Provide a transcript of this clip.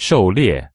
狩猎